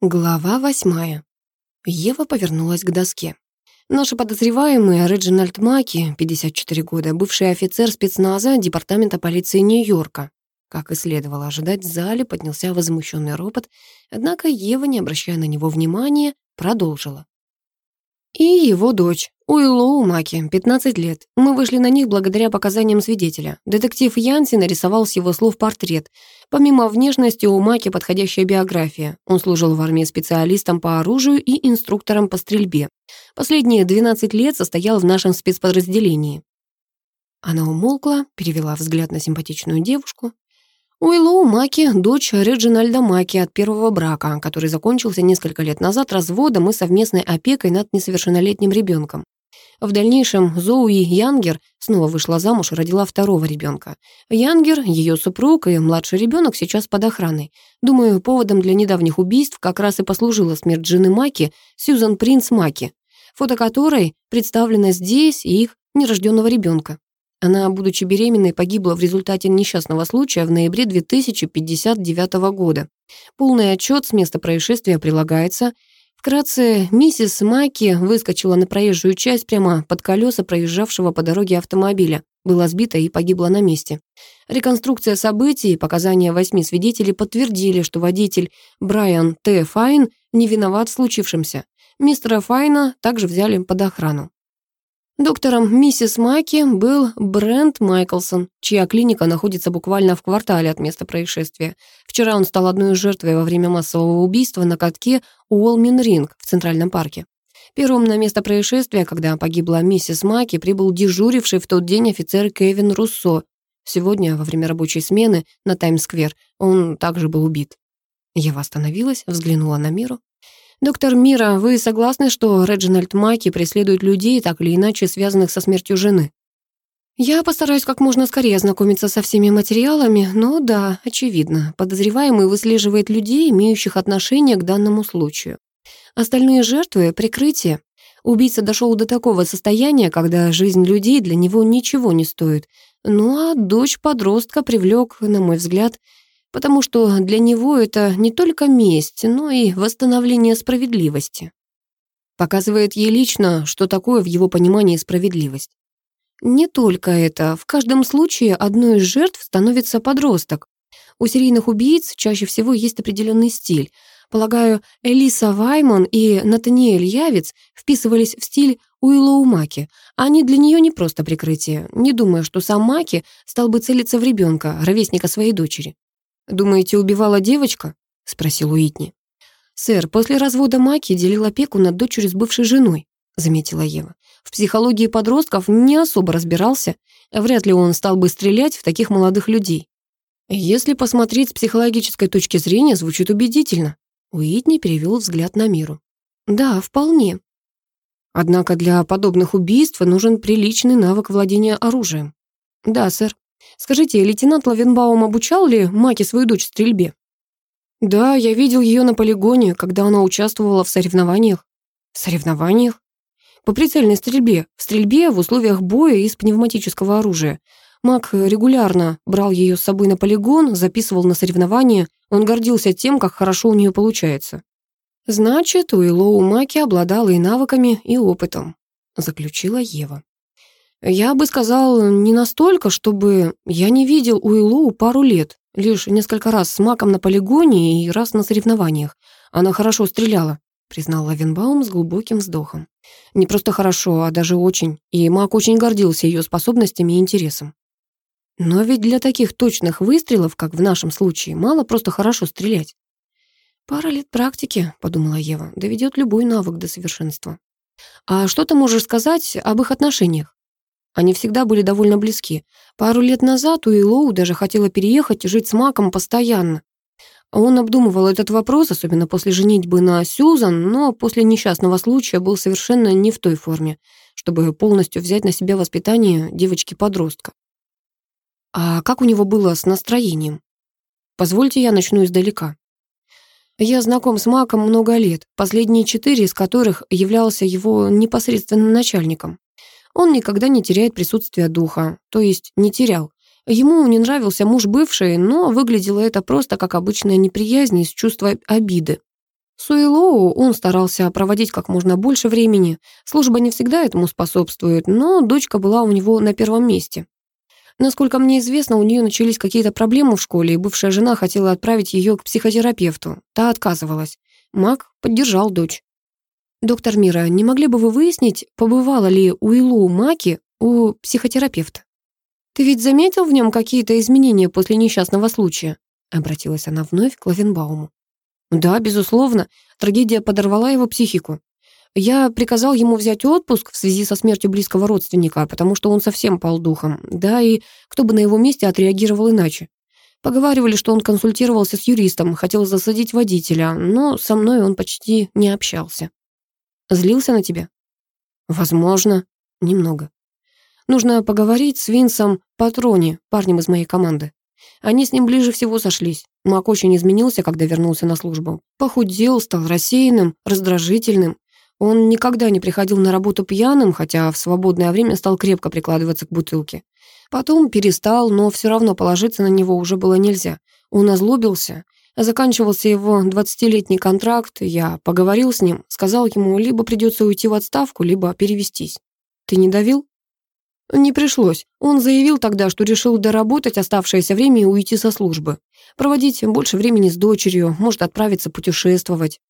Глава восьмая. Ева повернулась к доске. Наши подозреваемые Реджинальд Маки, 54 года, бывший офицер спецназа Департамента полиции Нью-Йорка. Как и следовало ожидать, в зале поднялся возмущенный ропот, однако Ева, не обращая на него внимания, продолжила. И его дочь, Уиллоу Маки, 15 лет. Мы вышли на них благодаря показаниям свидетеля. Детектив Янси нарисовал с его слов портрет. Помимо внешности, у Маки подходящая биография. Он служил в армии специалистом по оружию и инструктором по стрельбе. Последние 12 лет состоял в нашем спецподразделении. Она умолкла, перевела взгляд на симпатичную девушку. Уиллоу Маки – дочь Реджинальда Маки от первого брака, который закончился несколько лет назад разводом и совместной опекой над несовершеннолетним ребенком. В дальнейшем Зоуи Янгер снова вышла замуж и родила второго ребенка. Янгер, ее супруг и младший ребенок сейчас под охраной. Думаю, поводом для недавних убийств как раз и послужила смерть жены Маки, Сьюзан Принц Маки, фото которой представлено здесь и их нерожденного ребенка. Она, будучи беременной, погибла в результате несчастного случая в ноябре 2059 года. Полный отчет с места происшествия прилагается. Вкратце, миссис Маки выскочила на проезжую часть прямо под колеса проезжавшего по дороге автомобиля, была сбита и погибла на месте. Реконструкция событий и показания восьми свидетелей подтвердили, что водитель Брайан Т. Файн не виноват в случившемся. Мистера Файна также взяли под охрану. Доктором миссис Маки был Брент Майклсон, чья клиника находится буквально в квартале от места происшествия. Вчера он стал одной из жертв во время массового убийства на катке Уолмин Ринг в Центральном парке. Первым на место происшествия, когда погибла миссис Маки, прибыл дежуривший в тот день офицер Кевин Руссо. Сегодня, во время рабочей смены на Таймс-сквер, он также был убит. Ева остановилась, взглянула на Миру. «Доктор Мира, вы согласны, что Реджинальд Маки преследует людей, так или иначе связанных со смертью жены?» «Я постараюсь как можно скорее ознакомиться со всеми материалами, но да, очевидно, подозреваемый выслеживает людей, имеющих отношение к данному случаю. Остальные жертвы — прикрытие. Убийца дошел до такого состояния, когда жизнь людей для него ничего не стоит. Ну а дочь подростка привлек, на мой взгляд, потому что для него это не только месть, но и восстановление справедливости. Показывает ей лично, что такое в его понимании справедливость. Не только это. В каждом случае одной из жертв становится подросток. У серийных убийц чаще всего есть определенный стиль. Полагаю, Элиса Вайман и Натаниэль Явец вписывались в стиль Уиллоу Маки. Они для нее не просто прикрытие. Не думаю, что сам Маки стал бы целиться в ребенка, ровесника своей дочери. «Думаете, убивала девочка?» — спросил Уитни. «Сэр, после развода Маки делил опеку над дочерью с бывшей женой», — заметила Ева. «В психологии подростков не особо разбирался. Вряд ли он стал бы стрелять в таких молодых людей». «Если посмотреть с психологической точки зрения, звучит убедительно». Уитни перевел взгляд на миру. «Да, вполне. Однако для подобных убийств нужен приличный навык владения оружием». «Да, сэр», Скажите, лейтенант Лавенбаум обучал ли Маки свою дочь стрельбе? Да, я видел ее на полигоне, когда она участвовала в соревнованиях. Соревнованиях? По прицельной стрельбе, в стрельбе в условиях боя из пневматического оружия. Мак регулярно брал ее с собой на полигон, записывал на соревнования. Он гордился тем, как хорошо у нее получается. Значит, Уиллоу Маки обладала и навыками, и опытом, заключила Ева. Я бы сказал, не настолько, чтобы... Я не видел Уиллоу пару лет, лишь несколько раз с Маком на полигоне и раз на соревнованиях. Она хорошо стреляла, признал Лавенбаум с глубоким вздохом. Не просто хорошо, а даже очень. И Мак очень гордился ее способностями и интересом. Но ведь для таких точных выстрелов, как в нашем случае, мало просто хорошо стрелять. «Пара лет практики», — подумала Ева, — «доведет любой навык до совершенства». «А что ты можешь сказать об их отношениях?» Они всегда были довольно близки. Пару лет назад Уиллоу даже хотела переехать и жить с Маком постоянно. Он обдумывал этот вопрос, особенно после женитьбы на Сьюзан, но после несчастного случая был совершенно не в той форме, чтобы полностью взять на себя воспитание девочки-подростка. А как у него было с настроением? Позвольте я начну издалека. Я знаком с Маком много лет, последние четыре из которых являлся его непосредственным начальником. Он никогда не теряет присутствие духа, то есть не терял. Ему не нравился муж бывший, но выглядело это просто как обычная неприязнь из чувства обиды. С Уиллоу он старался проводить как можно больше времени. Служба не всегда этому способствует, но дочка была у него на первом месте. Насколько мне известно, у нее начались какие-то проблемы в школе, и бывшая жена хотела отправить ее к психотерапевту. Та отказывалась. Мак поддержал дочь. «Доктор Мира, не могли бы вы выяснить, побывала ли Уиллоу Маки у психотерапевта?» «Ты ведь заметил в нем какие-то изменения после несчастного случая?» Обратилась она вновь к Лавенбауму. «Да, безусловно. Трагедия подорвала его психику. Я приказал ему взять отпуск в связи со смертью близкого родственника, потому что он совсем пал духом. Да, и кто бы на его месте отреагировал иначе. Поговаривали, что он консультировался с юристом, хотел засадить водителя, но со мной он почти не общался. Злился на тебя? Возможно, немного. Нужно поговорить с Винсом Патрони, парнем из моей команды. Они с ним ближе всего сошлись. Мак очень изменился, когда вернулся на службу. Похудел, стал рассеянным, раздражительным. Он никогда не приходил на работу пьяным, хотя в свободное время стал крепко прикладываться к бутылке. Потом перестал, но все равно положиться на него уже было нельзя. Он озлобился. Заканчивался его двадцатилетний контракт, я поговорил с ним, сказал ему, либо придется уйти в отставку, либо перевестись. Ты не давил? Не пришлось. Он заявил тогда, что решил доработать оставшееся время и уйти со службы. Проводить больше времени с дочерью, может отправиться путешествовать.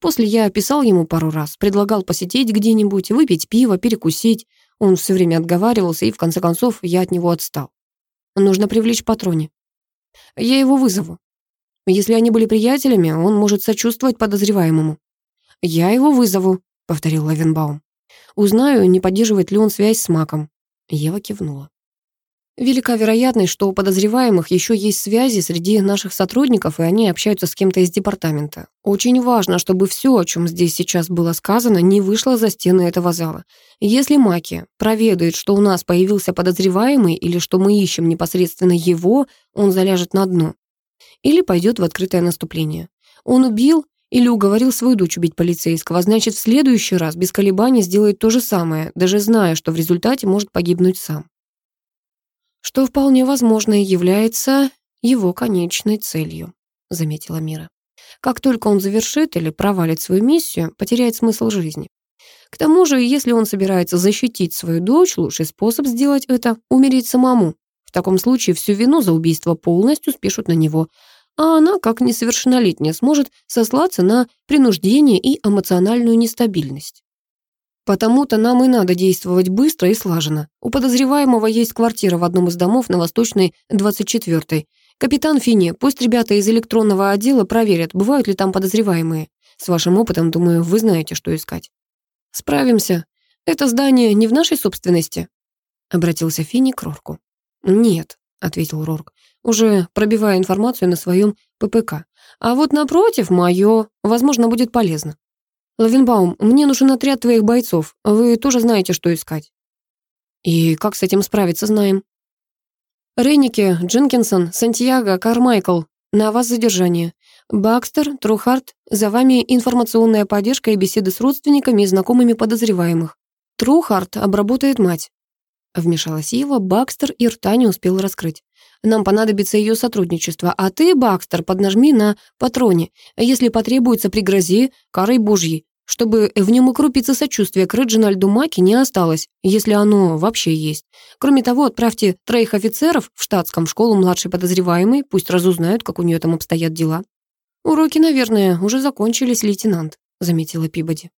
После я писал ему пару раз, предлагал посидеть где-нибудь, выпить пиво, перекусить. Он все время отговаривался, и в конце концов я от него отстал. Нужно привлечь патроне. Я его вызову. Если они были приятелями, он может сочувствовать подозреваемому. «Я его вызову», — повторил Лавенбаум. «Узнаю, не поддерживает ли он связь с Маком». Ева кивнула. Велика вероятность, что у подозреваемых еще есть связи среди наших сотрудников, и они общаются с кем-то из департамента. Очень важно, чтобы все, о чем здесь сейчас было сказано, не вышло за стены этого зала. Если Маки проведает, что у нас появился подозреваемый или что мы ищем непосредственно его, он заляжет на дно. Или пойдет в открытое наступление. Он убил или уговорил свою дочь убить полицейского, значит, в следующий раз без колебаний сделает то же самое, даже зная, что в результате может погибнуть сам что вполне возможно и является его конечной целью, заметила Мира. Как только он завершит или провалит свою миссию, потеряет смысл жизни. К тому же, если он собирается защитить свою дочь, лучший способ сделать это — умереть самому. В таком случае всю вину за убийство полностью спишут на него, а она, как несовершеннолетняя, сможет сослаться на принуждение и эмоциональную нестабильность. Потому-то нам и надо действовать быстро и слаженно. У подозреваемого есть квартира в одном из домов на Восточной 24-й. Капитан Фини, пусть ребята из электронного отдела проверят, бывают ли там подозреваемые. С вашим опытом, думаю, вы знаете, что искать. Справимся. Это здание не в нашей собственности? Обратился Фини к Рорку. Нет, ответил Рорк, уже пробивая информацию на своем ППК. А вот напротив, мое, возможно, будет полезно. «Лавенбаум, мне нужен отряд твоих бойцов. Вы тоже знаете, что искать». «И как с этим справиться, знаем». «Рейники, Джинкинсон, Сантьяго, Кармайкл. На вас задержание. Бакстер, Трухарт, за вами информационная поддержка и беседы с родственниками и знакомыми подозреваемых. Трухарт обработает мать». Вмешалась Ева, Бакстер и рта не успел раскрыть. «Нам понадобится ее сотрудничество, а ты, Бакстер, поднажми на патроне. Если потребуется, пригрози карой божьей, чтобы в нем и крупицы сочувствия к Реджинальду Маки не осталось, если оно вообще есть. Кроме того, отправьте троих офицеров в штатском в школу младшей подозреваемой, пусть разузнают, как у нее там обстоят дела». «Уроки, наверное, уже закончились, лейтенант», — заметила Пибоди.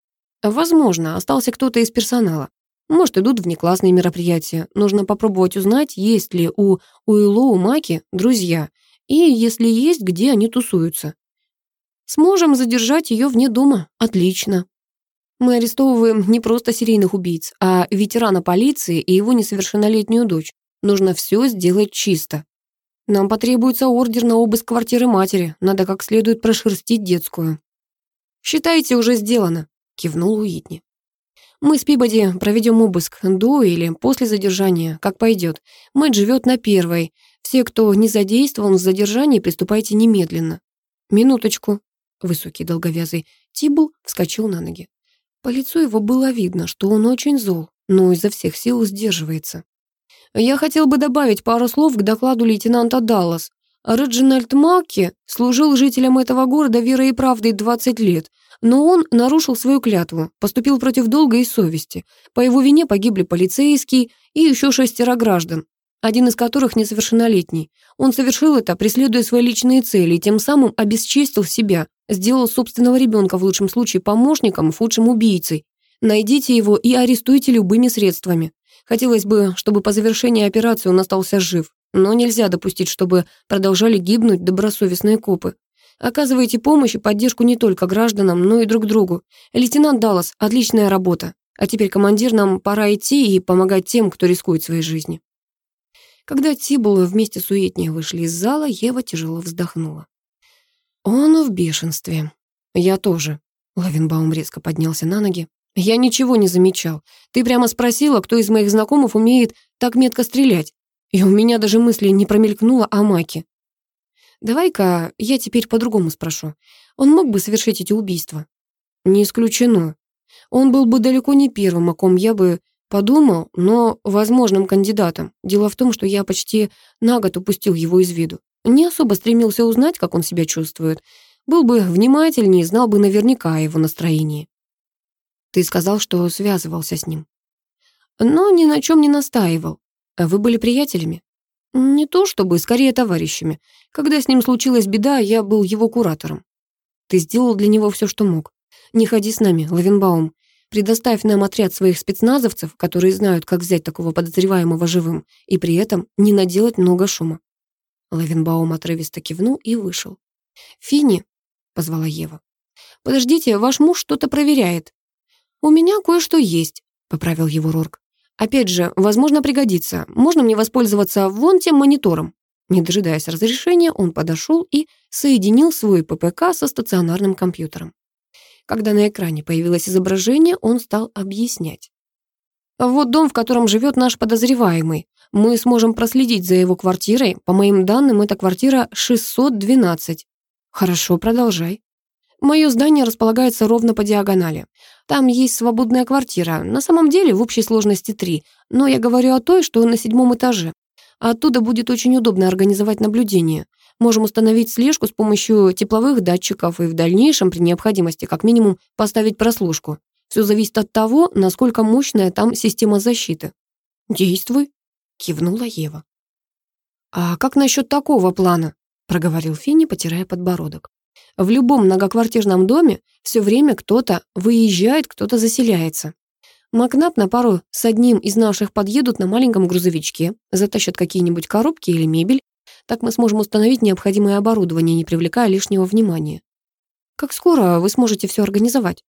«Возможно, остался кто-то из персонала. Может, идут внеклассные мероприятия. Нужно попробовать узнать, есть ли у Уиллоу Маки друзья, и если есть, где они тусуются. Сможем задержать ее вне дома. Отлично. Мы арестовываем не просто серийных убийц, а ветерана полиции и его несовершеннолетнюю дочь. Нужно все сделать чисто. Нам потребуется ордер на обыск квартиры матери. Надо как следует прошерстить детскую. «Считайте, уже сделано», — кивнул Уитни. Мы с Пибоди проведем обыск до или после задержания, как пойдет. Мэтт живет на первой. Все, кто не задействован в задержании, приступайте немедленно. Минуточку. Высокий долговязый Тибл вскочил на ноги. По лицу его было видно, что он очень зол, но изо всех сил сдерживается. Я хотел бы добавить пару слов к докладу лейтенанта Даллас. Реджинальд Макки служил жителям этого города верой и правдой 20 лет, но он нарушил свою клятву, поступил против долга и совести. По его вине погибли полицейские и еще шестеро граждан, один из которых несовершеннолетний. Он совершил это, преследуя свои личные цели, и тем самым обесчестил себя, сделал собственного ребенка в лучшем случае помощником, в худшем убийцей. Найдите его и арестуйте любыми средствами. Хотелось бы, чтобы по завершении операции он остался жив, но нельзя допустить, чтобы продолжали гибнуть добросовестные копы. Оказывайте помощь и поддержку не только гражданам, но и друг другу. Лейтенант Даллас, отличная работа. А теперь, командир, нам пора идти и помогать тем, кто рискует своей жизнью. Когда Тибулы вместе с Уитни вышли из зала, Ева тяжело вздохнула. Он в бешенстве. Я тоже. Лавинбаум резко поднялся на ноги. Я ничего не замечал. Ты прямо спросила, кто из моих знакомых умеет так метко стрелять. И у меня даже мысли не промелькнуло о Маке. Давай-ка я теперь по-другому спрошу. Он мог бы совершить эти убийства? Не исключено. Он был бы далеко не первым, о ком я бы подумал, но возможным кандидатом. Дело в том, что я почти на год упустил его из виду. Не особо стремился узнать, как он себя чувствует. Был бы внимательнее, знал бы наверняка о его настроении. Ты сказал, что связывался с ним. Но ни на чем не настаивал. Вы были приятелями? Не то чтобы, скорее товарищами. Когда с ним случилась беда, я был его куратором. Ты сделал для него все, что мог. Не ходи с нами, Лавенбаум. Предоставь нам отряд своих спецназовцев, которые знают, как взять такого подозреваемого живым, и при этом не наделать много шума. Лавенбаум отрывисто кивнул и вышел. «Финни», — позвала Ева. «Подождите, ваш муж что-то проверяет». «У меня кое-что есть», — поправил его Рорк. «Опять же, возможно, пригодится. Можно мне воспользоваться вон тем монитором?» Не дожидаясь разрешения, он подошел и соединил свой ППК со стационарным компьютером. Когда на экране появилось изображение, он стал объяснять. «Вот дом, в котором живет наш подозреваемый. Мы сможем проследить за его квартирой. По моим данным, это квартира 612. Хорошо, продолжай. Мое здание располагается ровно по диагонали. Там есть свободная квартира, на самом деле в общей сложности три, но я говорю о той, что на седьмом этаже. Оттуда будет очень удобно организовать наблюдение. Можем установить слежку с помощью тепловых датчиков и в дальнейшем, при необходимости, как минимум, поставить прослушку. Все зависит от того, насколько мощная там система защиты. «Действуй», — кивнула Ева. «А как насчет такого плана?» — проговорил Финни, потирая подбородок. В любом многоквартирном доме все время кто-то выезжает, кто-то заселяется. Макнап на пару с одним из наших подъедут на маленьком грузовичке, затащат какие-нибудь коробки или мебель. Так мы сможем установить необходимое оборудование, не привлекая лишнего внимания. Как скоро вы сможете все организовать?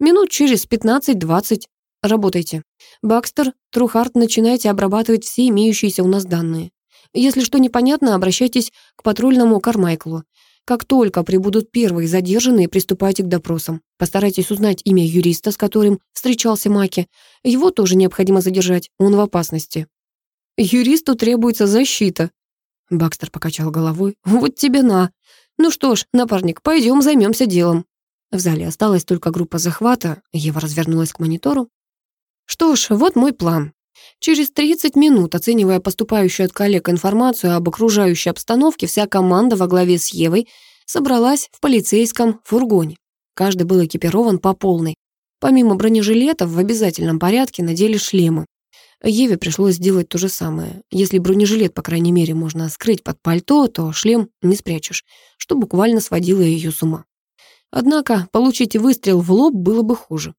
Минут через 15-20. Работайте. Бакстер, Трухарт, начинайте обрабатывать все имеющиеся у нас данные. Если что непонятно, обращайтесь к патрульному Кармайклу. Как только прибудут первые задержанные, приступайте к допросам. Постарайтесь узнать имя юриста, с которым встречался Маки. Его тоже необходимо задержать, он в опасности. Юристу требуется защита. Бакстер покачал головой. Вот тебе на. Ну что ж, напарник, пойдем займемся делом. В зале осталась только группа захвата. Ева развернулась к монитору. Что ж, вот мой план. Через 30 минут, оценивая поступающую от коллег информацию об окружающей обстановке, вся команда во главе с Евой собралась в полицейском фургоне. Каждый был экипирован по полной. Помимо бронежилетов, в обязательном порядке надели шлемы. Еве пришлось сделать то же самое. Если бронежилет, по крайней мере, можно скрыть под пальто, то шлем не спрячешь, что буквально сводило ее с ума. Однако получить выстрел в лоб было бы хуже.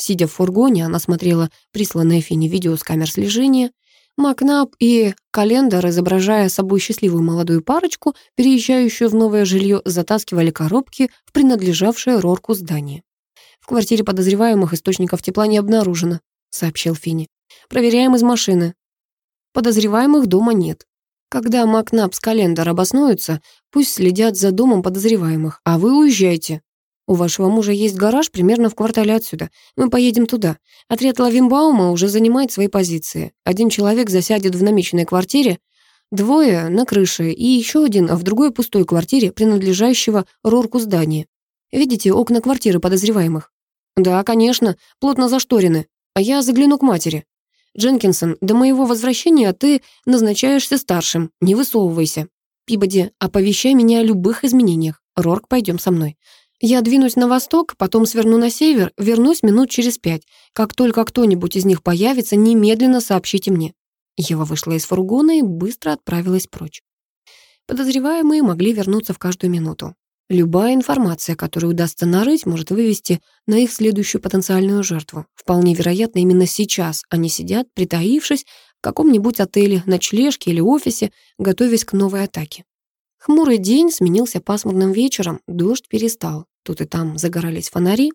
Сидя в фургоне, она смотрела присланное Фине видео с камер слежения. Макнап и Календер, изображая собой счастливую молодую парочку, переезжающую в новое жилье, затаскивали коробки в принадлежавшее Рорку здание. «В квартире подозреваемых источников тепла не обнаружено», — сообщил Фини. «Проверяем из машины». Подозреваемых дома нет. Когда Макнап с Календер обоснуются, пусть следят за домом подозреваемых, а вы уезжайте. У вашего мужа есть гараж примерно в квартале отсюда. Мы поедем туда. Отряд Лавимбаума уже занимает свои позиции. Один человек засядет в намеченной квартире, двое на крыше и еще один в другой пустой квартире, принадлежащего Рорку здания. Видите окна квартиры подозреваемых? Да, конечно, плотно зашторены. А я загляну к матери. Дженкинсон, до моего возвращения ты назначаешься старшим, не высовывайся. Пибоди, оповещай меня о любых изменениях. Рорк, пойдем со мной. Я двинусь на восток, потом сверну на север, вернусь минут через пять. Как только кто-нибудь из них появится, немедленно сообщите мне». Ева вышла из фургона и быстро отправилась прочь. Подозреваемые могли вернуться в каждую минуту. Любая информация, которую удастся нарыть, может вывести на их следующую потенциальную жертву. Вполне вероятно, именно сейчас они сидят, притаившись в каком-нибудь отеле, ночлежке или офисе, готовясь к новой атаке. Хмурый день сменился пасмурным вечером, дождь перестал. Тут и там загорались фонари,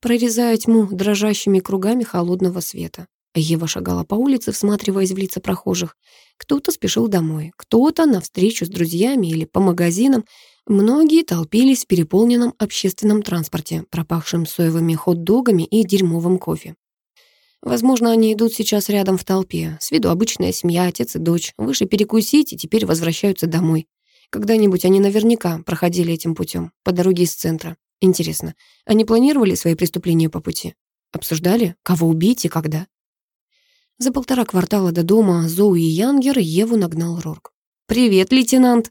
прорезая тьму дрожащими кругами холодного света. Ева шагала по улице, всматриваясь в лица прохожих. Кто-то спешил домой, кто-то на встречу с друзьями или по магазинам. Многие толпились в переполненном общественном транспорте, пропахшем соевыми хот-догами и дерьмовым кофе. Возможно, они идут сейчас рядом в толпе. С виду обычная семья, отец и дочь. Вышли перекусить и теперь возвращаются домой. Когда-нибудь они наверняка проходили этим путем, по дороге из центра. Интересно, они планировали свои преступления по пути? Обсуждали, кого убить и когда? За полтора квартала до дома Зоуи Янгер Еву нагнал Рорк. «Привет, лейтенант!»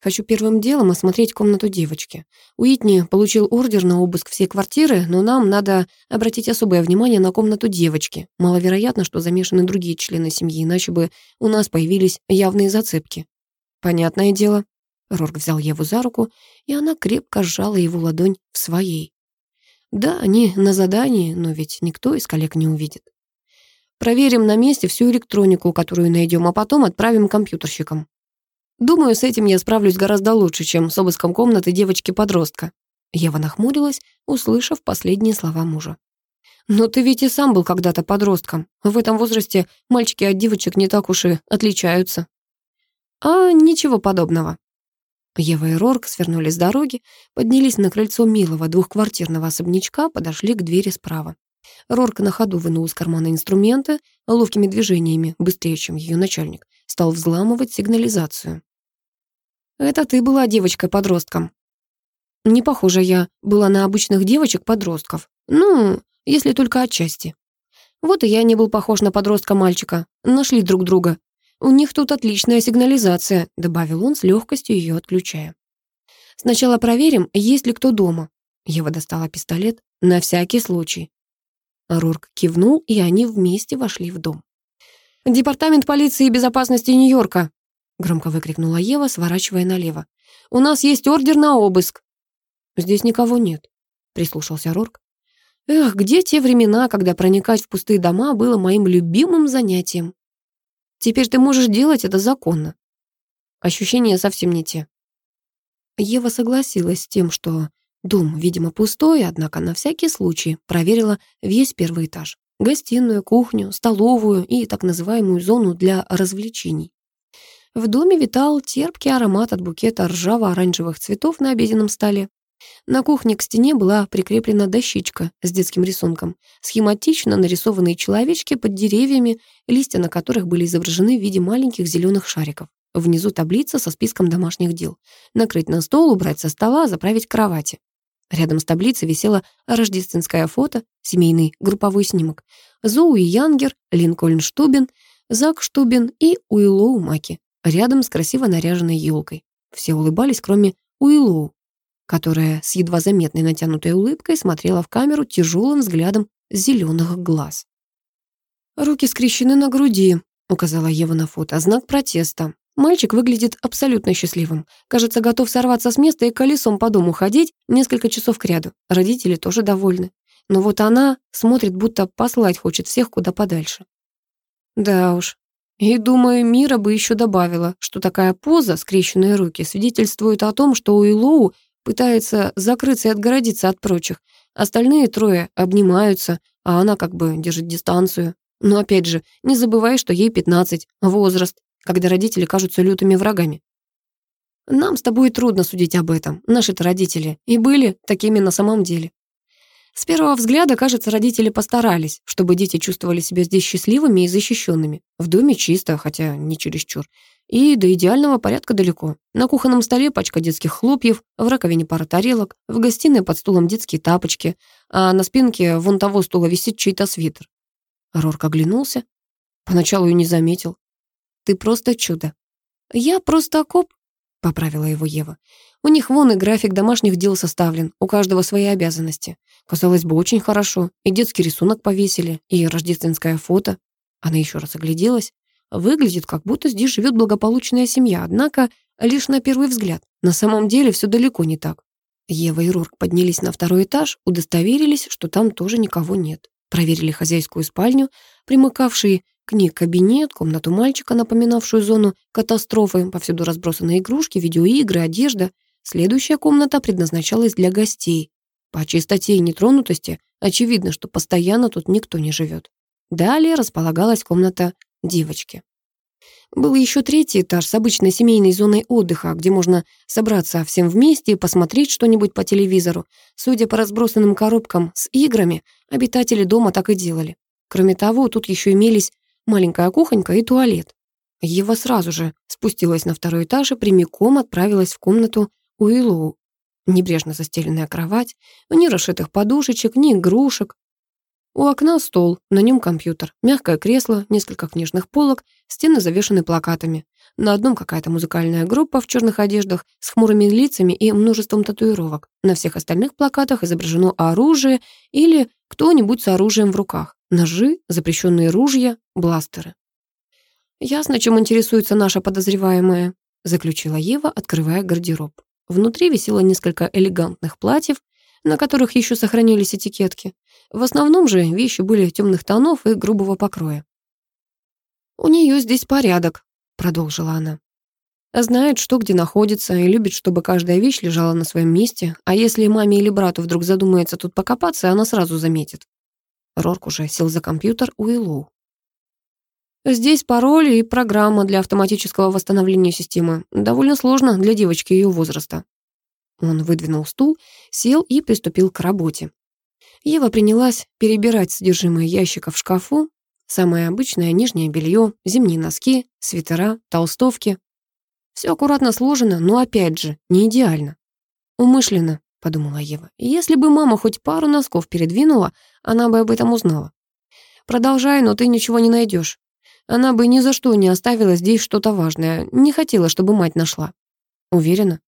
Хочу первым делом осмотреть комнату девочки. Уитни получил ордер на обыск всей квартиры, но нам надо обратить особое внимание на комнату девочки. Маловероятно, что замешаны другие члены семьи, иначе бы у нас появились явные зацепки. Понятное дело. Рорк взял Еву за руку, и она крепко сжала его ладонь в своей. Да, они на задании, но ведь никто из коллег не увидит. Проверим на месте всю электронику, которую найдем, а потом отправим компьютерщикам. Думаю, с этим я справлюсь гораздо лучше, чем с обыском комнаты девочки-подростка. Ева нахмурилась, услышав последние слова мужа. «Но ты ведь и сам был когда-то подростком. В этом возрасте мальчики от девочек не так уж и отличаются». «А ничего подобного», Ева и Рорк свернули с дороги, поднялись на крыльцо милого двухквартирного особнячка, подошли к двери справа. Рорк на ходу вынул из кармана инструменты, ловкими движениями, быстрее, чем ее начальник, стал взламывать сигнализацию. «Это ты была девочкой-подростком». «Не похожа я была на обычных девочек-подростков. Ну, если только отчасти. Вот и я не был похож на подростка-мальчика. Нашли друг друга. «У них тут отличная сигнализация», — добавил он с легкостью ее отключая. «Сначала проверим, есть ли кто дома». Ева достала пистолет. «На всякий случай». Рорк кивнул, и они вместе вошли в дом. «Департамент полиции и безопасности Нью-Йорка!» Громко выкрикнула Ева, сворачивая налево. «У нас есть ордер на обыск!» «Здесь никого нет», — прислушался Рорк. «Эх, где те времена, когда проникать в пустые дома было моим любимым занятием?» Теперь ты можешь делать это законно. Ощущения совсем не те. Ева согласилась с тем, что дом, видимо, пустой, однако на всякий случай проверила весь первый этаж. Гостиную, кухню, столовую и так называемую зону для развлечений. В доме витал терпкий аромат от букета ржаво-оранжевых цветов на обеденном столе. На кухне к стене была прикреплена дощечка с детским рисунком, схематично нарисованные человечки под деревьями, листья на которых были изображены в виде маленьких зеленых шариков. Внизу таблица со списком домашних дел. Накрыть на стол, убрать со стола, заправить кровати. Рядом с таблицей висело рождественское фото, семейный групповой снимок. Зоуи Янгер, Линкольн Штубин, Зак Штубин и Уиллоу Маки. Рядом с красиво наряженной елкой. Все улыбались, кроме Уиллоу, которая с едва заметной натянутой улыбкой смотрела в камеру тяжелым взглядом зеленых глаз. «Руки скрещены на груди», — указала Ева на фото, — «знак протеста. Мальчик выглядит абсолютно счастливым. Кажется, готов сорваться с места и колесом по дому ходить несколько часов кряду. Родители тоже довольны. Но вот она смотрит, будто послать хочет всех куда подальше. Да уж. И, думаю, Мира бы еще добавила, что такая поза, скрещенные руки, свидетельствует о том, что у Илоу пытается закрыться и отгородиться от прочих. Остальные трое обнимаются, а она как бы держит дистанцию. Но опять же, не забывай, что ей 15, возраст, когда родители кажутся лютыми врагами. Нам с тобой трудно судить об этом, наши-то родители, и были такими на самом деле. С первого взгляда, кажется, родители постарались, чтобы дети чувствовали себя здесь счастливыми и защищенными. В доме чисто, хотя не чересчур. И до идеального порядка далеко. На кухонном столе пачка детских хлопьев, в раковине пара тарелок, в гостиной под стулом детские тапочки, а на спинке вон того стула висит чей-то свитер. Рорк оглянулся. Поначалу и не заметил. «Ты просто чудо». «Я просто коп», — поправила его Ева. «У них вон и график домашних дел составлен, у каждого свои обязанности. Казалось бы, очень хорошо. И детский рисунок повесили, и рождественское фото». Она еще раз огляделась. Выглядит, как будто здесь живет благополучная семья, однако лишь на первый взгляд. На самом деле все далеко не так. Ева и Рорк поднялись на второй этаж, удостоверились, что там тоже никого нет. Проверили хозяйскую спальню, примыкавший к ней кабинет, комнату мальчика, напоминавшую зону катастрофы, повсюду разбросаны игрушки, видеоигры, одежда. Следующая комната предназначалась для гостей. По чистоте и нетронутости очевидно, что постоянно тут никто не живет. Далее располагалась комната девочки. Был еще третий этаж с обычной семейной зоной отдыха, где можно собраться всем вместе и посмотреть что-нибудь по телевизору. Судя по разбросанным коробкам с играми, обитатели дома так и делали. Кроме того, тут еще имелись маленькая кухонька и туалет. Ева сразу же спустилась на второй этаж и прямиком отправилась в комнату Уиллоу. Небрежно застеленная кровать, ни расшитых подушечек, ни игрушек, у окна стол, на нем компьютер, мягкое кресло, несколько книжных полок, стены завешаны плакатами. На одном какая-то музыкальная группа в черных одеждах с хмурыми лицами и множеством татуировок. На всех остальных плакатах изображено оружие или кто-нибудь с оружием в руках. Ножи, запрещенные ружья, бластеры. «Ясно, чем интересуется наша подозреваемая», заключила Ева, открывая гардероб. Внутри висело несколько элегантных платьев, на которых еще сохранились этикетки. В основном же вещи были темных тонов и грубого покроя. «У нее здесь порядок», — продолжила она. Знает, что где находится, и любит, чтобы каждая вещь лежала на своем месте, а если маме или брату вдруг задумается тут покопаться, она сразу заметит. Рорк уже сел за компьютер у Илоу. Здесь пароль и программа для автоматического восстановления системы. Довольно сложно для девочки ее возраста. Он выдвинул стул, сел и приступил к работе. Ева принялась перебирать содержимое ящика в шкафу. Самое обычное нижнее белье, зимние носки, свитера, толстовки. Все аккуратно сложено, но опять же, не идеально. Умышленно, подумала Ева. Если бы мама хоть пару носков передвинула, она бы об этом узнала. Продолжай, но ты ничего не найдешь. Она бы ни за что не оставила здесь что-то важное, не хотела, чтобы мать нашла. Уверена?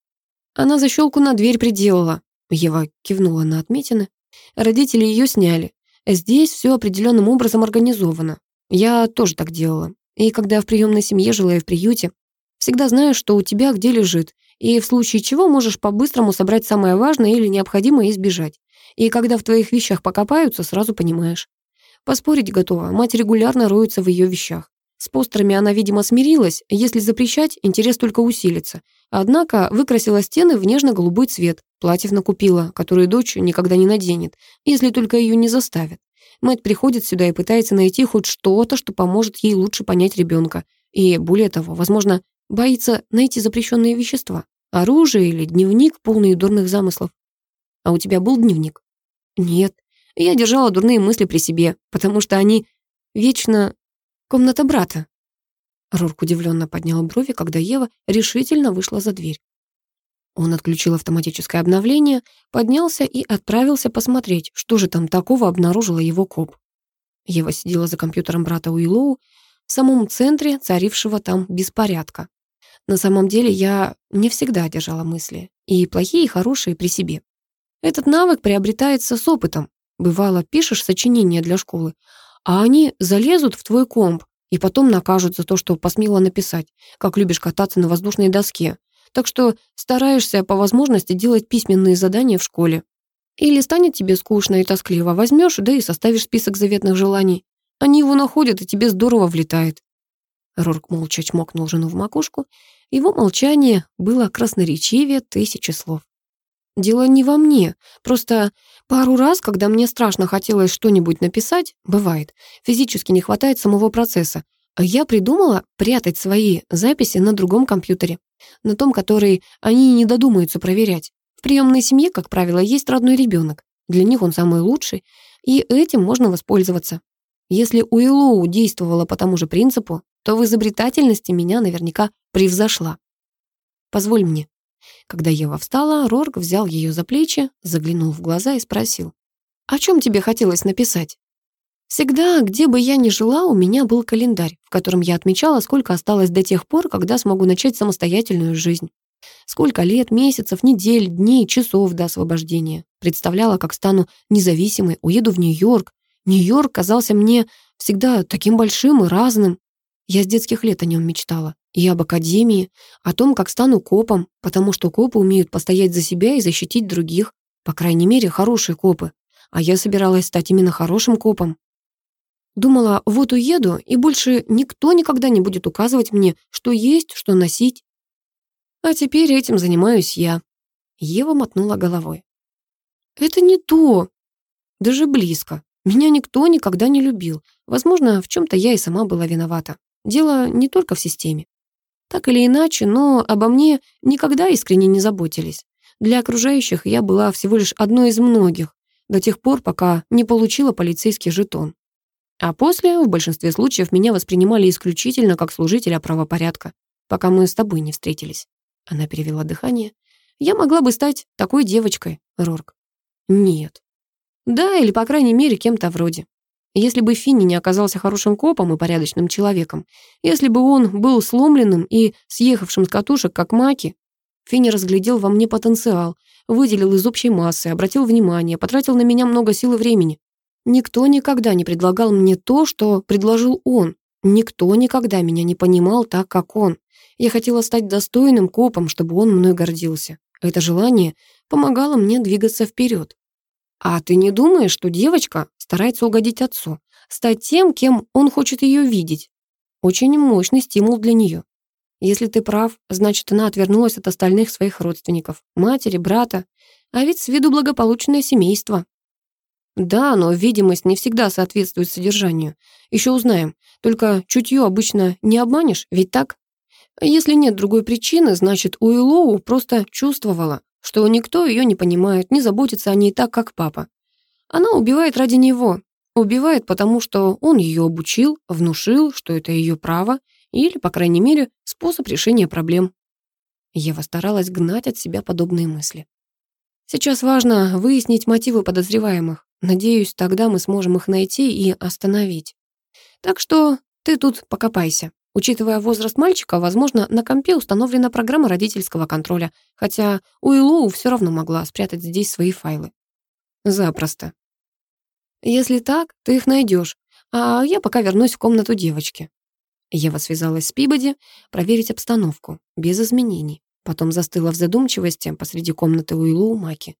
Она защелку на дверь приделала. Ева кивнула на отметины. Родители ее сняли. Здесь все определенным образом организовано. Я тоже так делала. И когда в приемной семье жила и в приюте, всегда знаешь, что у тебя где лежит, и в случае чего можешь по-быстрому собрать самое важное или необходимое избежать. И когда в твоих вещах покопаются, сразу понимаешь. Поспорить готова, мать регулярно роется в ее вещах. С постерами она, видимо, смирилась, если запрещать, интерес только усилится. Однако выкрасила стены в нежно-голубой цвет, платьев накупила, которые дочь никогда не наденет, если только ее не заставят. Мать приходит сюда и пытается найти хоть что-то, что поможет ей лучше понять ребенка. И, более того, возможно, боится найти запрещенные вещества. Оружие или дневник, полный дурных замыслов. А у тебя был дневник? Нет. Я держала дурные мысли при себе, потому что они вечно Комната брата». Рорк удивленно поднял брови, когда Ева решительно вышла за дверь. Он отключил автоматическое обновление, поднялся и отправился посмотреть, что же там такого обнаружила его коп. Ева сидела за компьютером брата Уиллоу в самом центре царившего там беспорядка. На самом деле я не всегда держала мысли, и плохие, и хорошие при себе. Этот навык приобретается с опытом. Бывало, пишешь сочинение для школы, а они залезут в твой комп и потом накажут за то, что посмела написать, как любишь кататься на воздушной доске. Так что стараешься по возможности делать письменные задания в школе. Или станет тебе скучно и тоскливо, возьмешь, да и составишь список заветных желаний. Они его находят, и тебе здорово влетает. Рорк молча чмокнул жену в макушку. Его молчание было красноречивее тысячи слов. Дело не во мне. Просто пару раз, когда мне страшно хотелось что-нибудь написать, бывает, физически не хватает самого процесса. Я придумала прятать свои записи на другом компьютере, на том, который они не додумаются проверять. В приемной семье, как правило, есть родной ребенок. Для них он самый лучший, и этим можно воспользоваться. Если Уиллоу действовала по тому же принципу, то в изобретательности меня наверняка превзошла. Позволь мне. Когда Ева встала, Рорк взял ее за плечи, заглянул в глаза и спросил. «О чем тебе хотелось написать?» Всегда, где бы я ни жила, у меня был календарь, в котором я отмечала, сколько осталось до тех пор, когда смогу начать самостоятельную жизнь. Сколько лет, месяцев, недель, дней, часов до освобождения. Представляла, как стану независимой, уеду в Нью-Йорк. Нью-Йорк казался мне всегда таким большим и разным. Я с детских лет о нем мечтала. И об академии, о том, как стану копом, потому что копы умеют постоять за себя и защитить других. По крайней мере, хорошие копы. А я собиралась стать именно хорошим копом. Думала, вот уеду, и больше никто никогда не будет указывать мне, что есть, что носить. А теперь этим занимаюсь я. Ева мотнула головой. Это не то. Даже близко. Меня никто никогда не любил. Возможно, в чем-то я и сама была виновата. Дело не только в системе. Так или иначе, но обо мне никогда искренне не заботились. Для окружающих я была всего лишь одной из многих, до тех пор, пока не получила полицейский жетон. А после, в большинстве случаев, меня воспринимали исключительно как служителя правопорядка, пока мы с тобой не встретились. Она перевела дыхание. Я могла бы стать такой девочкой, Рорк. Нет. Да, или, по крайней мере, кем-то вроде. Если бы Финни не оказался хорошим копом и порядочным человеком, если бы он был сломленным и съехавшим с катушек, как Маки, Финни разглядел во мне потенциал, выделил из общей массы, обратил внимание, потратил на меня много сил и времени. Никто никогда не предлагал мне то, что предложил он. Никто никогда меня не понимал так, как он. Я хотела стать достойным копом, чтобы он мной гордился. Это желание помогало мне двигаться вперед. А ты не думаешь, что девочка старается угодить отцу, стать тем, кем он хочет ее видеть? Очень мощный стимул для нее. Если ты прав, значит, она отвернулась от остальных своих родственников, матери, брата, а ведь с виду благополучное семейство. Да, но видимость не всегда соответствует содержанию. Еще узнаем. Только чутье обычно не обманешь, ведь так? Если нет другой причины, значит, Уиллоу просто чувствовала, что никто ее не понимает, не заботится о ней так, как папа. Она убивает ради него. Убивает, потому что он ее обучил, внушил, что это ее право, или, по крайней мере, способ решения проблем. Ева старалась гнать от себя подобные мысли. Сейчас важно выяснить мотивы подозреваемых. Надеюсь, тогда мы сможем их найти и остановить. Так что ты тут покопайся. Учитывая возраст мальчика, возможно, на компе установлена программа родительского контроля, хотя Уиллоу все равно могла спрятать здесь свои файлы. Запросто. Если так, ты их найдешь, а я пока вернусь в комнату девочки. Ева связалась с Пибоди проверить обстановку, без изменений. Потом застыла в задумчивости посреди комнаты Уиллоу Маки.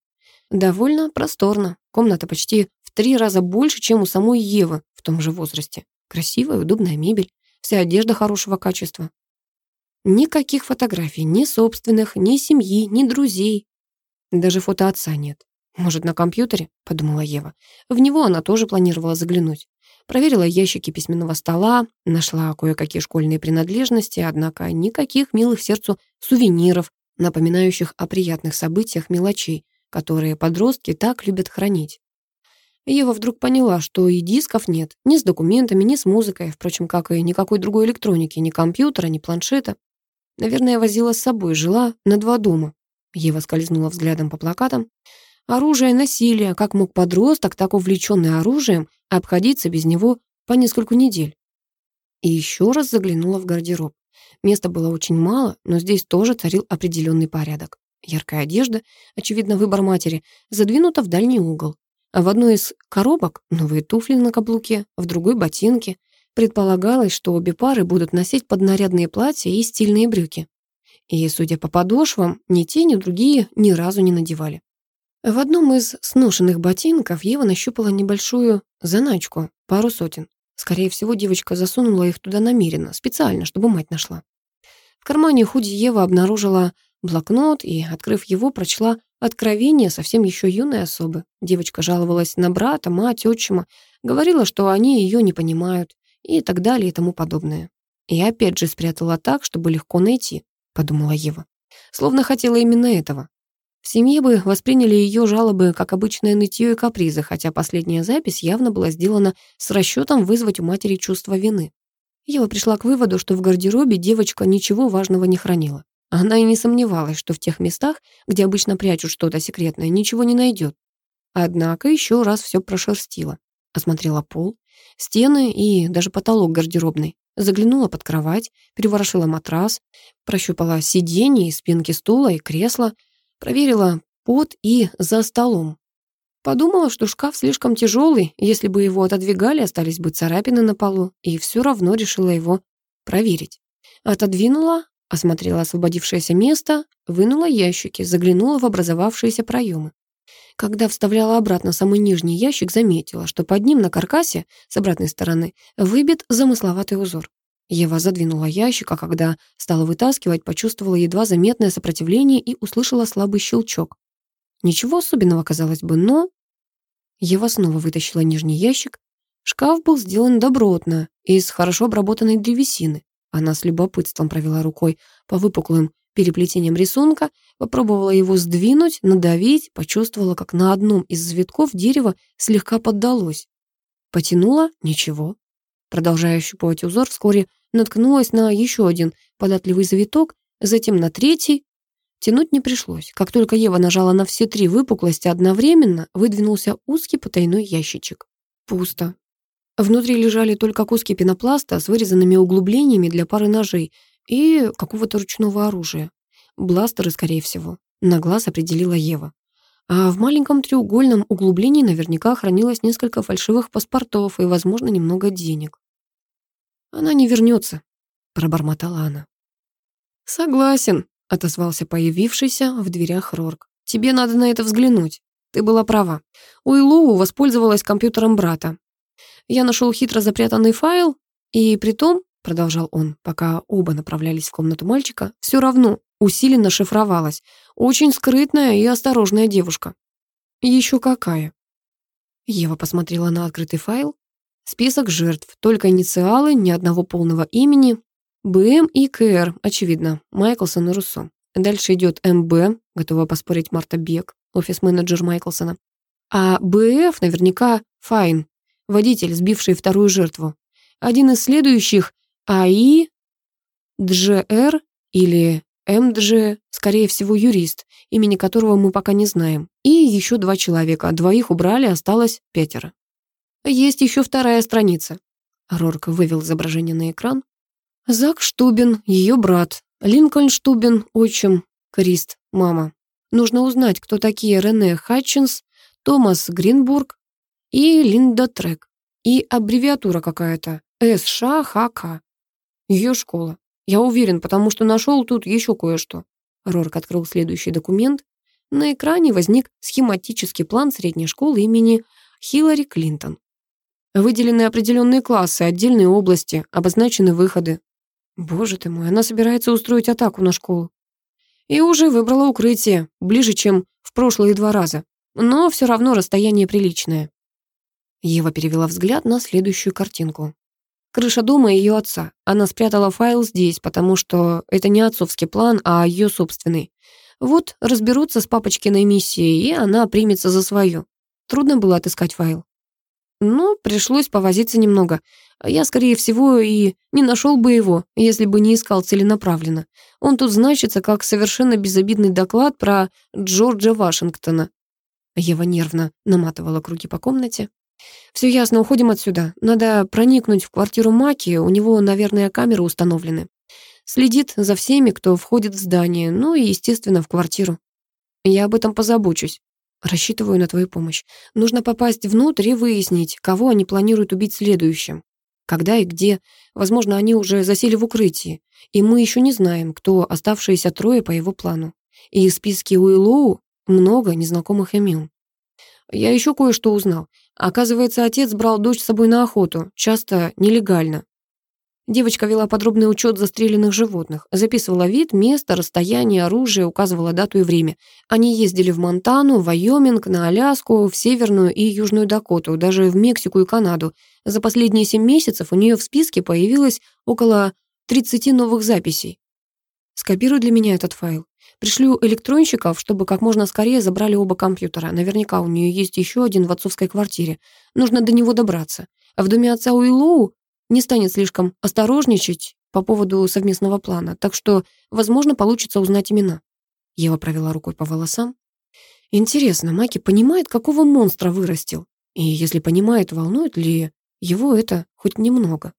Довольно просторно. Комната почти в три раза больше, чем у самой Евы в том же возрасте. Красивая, удобная мебель. Вся одежда хорошего качества. Никаких фотографий, ни собственных, ни семьи, ни друзей. Даже фото отца нет. Может, на компьютере? Подумала Ева. В него она тоже планировала заглянуть. Проверила ящики письменного стола, нашла кое-какие школьные принадлежности, однако никаких милых сердцу сувениров, напоминающих о приятных событиях мелочей, которые подростки так любят хранить. Ева вдруг поняла, что и дисков нет, ни с документами, ни с музыкой, впрочем, как и никакой другой электроники, ни компьютера, ни планшета. Наверное, возила с собой, жила на два дома. Ева скользнула взглядом по плакатам. Оружие, насилие, как мог подросток, так увлеченный оружием, обходиться без него по нескольку недель. И еще раз заглянула в гардероб. Места было очень мало, но здесь тоже царил определенный порядок. Яркая одежда, очевидно, выбор матери, задвинута в дальний угол. В одной из коробок новые туфли на каблуке, в другой ботинки. Предполагалось, что обе пары будут носить поднарядные платья и стильные брюки. И, судя по подошвам, ни те, ни другие ни разу не надевали. В одном из сношенных ботинков Ева нащупала небольшую заначку, пару сотен. Скорее всего, девочка засунула их туда намеренно, специально, чтобы мать нашла. В кармане худи Ева обнаружила блокнот и, открыв его, прочла откровение совсем еще юной особы. Девочка жаловалась на брата, мать, отчима, говорила, что они ее не понимают и так далее и тому подобное. И опять же спрятала так, чтобы легко найти, подумала Ева. Словно хотела именно этого. В семье бы восприняли ее жалобы как обычное нытье и капризы, хотя последняя запись явно была сделана с расчетом вызвать у матери чувство вины. Ева пришла к выводу, что в гардеробе девочка ничего важного не хранила. Она и не сомневалась, что в тех местах, где обычно прячут что-то секретное, ничего не найдет. Однако еще раз все прошерстила. Осмотрела пол, стены и даже потолок гардеробной. Заглянула под кровать, переворошила матрас, прощупала сиденье и спинки стула и кресла, проверила под и за столом. Подумала, что шкаф слишком тяжелый, если бы его отодвигали, остались бы царапины на полу, и все равно решила его проверить. Отодвинула, осмотрела освободившееся место, вынула ящики, заглянула в образовавшиеся проемы. Когда вставляла обратно самый нижний ящик, заметила, что под ним на каркасе с обратной стороны выбит замысловатый узор. Ева задвинула ящик, а когда стала вытаскивать, почувствовала едва заметное сопротивление и услышала слабый щелчок. Ничего особенного, казалось бы, но... Ева снова вытащила нижний ящик. Шкаф был сделан добротно, из хорошо обработанной древесины. Она с любопытством провела рукой по выпуклым переплетением рисунка, попробовала его сдвинуть, надавить, почувствовала, как на одном из завитков дерево слегка поддалось. Потянула — ничего. Продолжая щупать узор, вскоре наткнулась на еще один податливый завиток, затем на третий. Тянуть не пришлось. Как только Ева нажала на все три выпуклости одновременно, выдвинулся узкий потайной ящичек. Пусто. Внутри лежали только куски пенопласта с вырезанными углублениями для пары ножей и какого-то ручного оружия. Бластеры, скорее всего. На глаз определила Ева. А в маленьком треугольном углублении наверняка хранилось несколько фальшивых паспортов и, возможно, немного денег. «Она не вернется», — пробормотала она. «Согласен», — отозвался появившийся в дверях Рорк. «Тебе надо на это взглянуть. Ты была права. Уиллоу воспользовалась компьютером брата. Я нашел хитро запрятанный файл, и при том, продолжал он, пока оба направлялись в комнату мальчика, все равно усиленно шифровалась. Очень скрытная и осторожная девушка. Еще какая. Ева посмотрела на открытый файл. Список жертв, только инициалы, ни одного полного имени. БМ и КР, очевидно, Майклсон и Руссо. Дальше идет МБ, готова поспорить Марта Бек, офис-менеджер Майклсона. А БФ наверняка Файн, водитель, сбивший вторую жертву. Один из следующих АИ, ДЖР или МДЖ, скорее всего, юрист, имени которого мы пока не знаем. И еще два человека, двоих убрали, осталось пятеро. Есть еще вторая страница. Рорк вывел изображение на экран. Зак Штубин, ее брат. Линкольн Штубин, отчим. Крист, мама. Нужно узнать, кто такие Рене Хатчинс, Томас Гринбург, и Линда Трек. И аббревиатура какая-то. СШХК. Ее школа. Я уверен, потому что нашел тут еще кое-что. Рорк открыл следующий документ. На экране возник схематический план средней школы имени Хиллари Клинтон. Выделены определенные классы, отдельные области, обозначены выходы. Боже ты мой, она собирается устроить атаку на школу. И уже выбрала укрытие, ближе, чем в прошлые два раза. Но все равно расстояние приличное. Ева перевела взгляд на следующую картинку. Крыша дома ее отца. Она спрятала файл здесь, потому что это не отцовский план, а ее собственный. Вот разберутся с папочкиной миссией, и она примется за свою. Трудно было отыскать файл. Но пришлось повозиться немного. Я, скорее всего, и не нашел бы его, если бы не искал целенаправленно. Он тут значится как совершенно безобидный доклад про Джорджа Вашингтона. Ева нервно наматывала круги по комнате. Все ясно, уходим отсюда. Надо проникнуть в квартиру Маки, у него, наверное, камеры установлены. Следит за всеми, кто входит в здание, ну и, естественно, в квартиру. Я об этом позабочусь. Рассчитываю на твою помощь. Нужно попасть внутрь и выяснить, кого они планируют убить следующим. Когда и где. Возможно, они уже засели в укрытии. И мы еще не знаем, кто оставшиеся трое по его плану. И в списке Уиллоу много незнакомых имен. Я еще кое-что узнал. Оказывается, отец брал дочь с собой на охоту, часто нелегально. Девочка вела подробный учет застреленных животных, записывала вид, место, расстояние, оружие, указывала дату и время. Они ездили в Монтану, Вайоминг, на Аляску, в Северную и Южную Дакоту, даже в Мексику и Канаду. За последние семь месяцев у нее в списке появилось около 30 новых записей. Скопируй для меня этот файл. Пришлю электронщиков, чтобы как можно скорее забрали оба компьютера. Наверняка у нее есть еще один в отцовской квартире. Нужно до него добраться. А в доме отца Уиллоу не станет слишком осторожничать по поводу совместного плана, так что, возможно, получится узнать имена. Ева провела рукой по волосам. Интересно, Маки понимает, какого монстра вырастил? И если понимает, волнует ли его это хоть немного?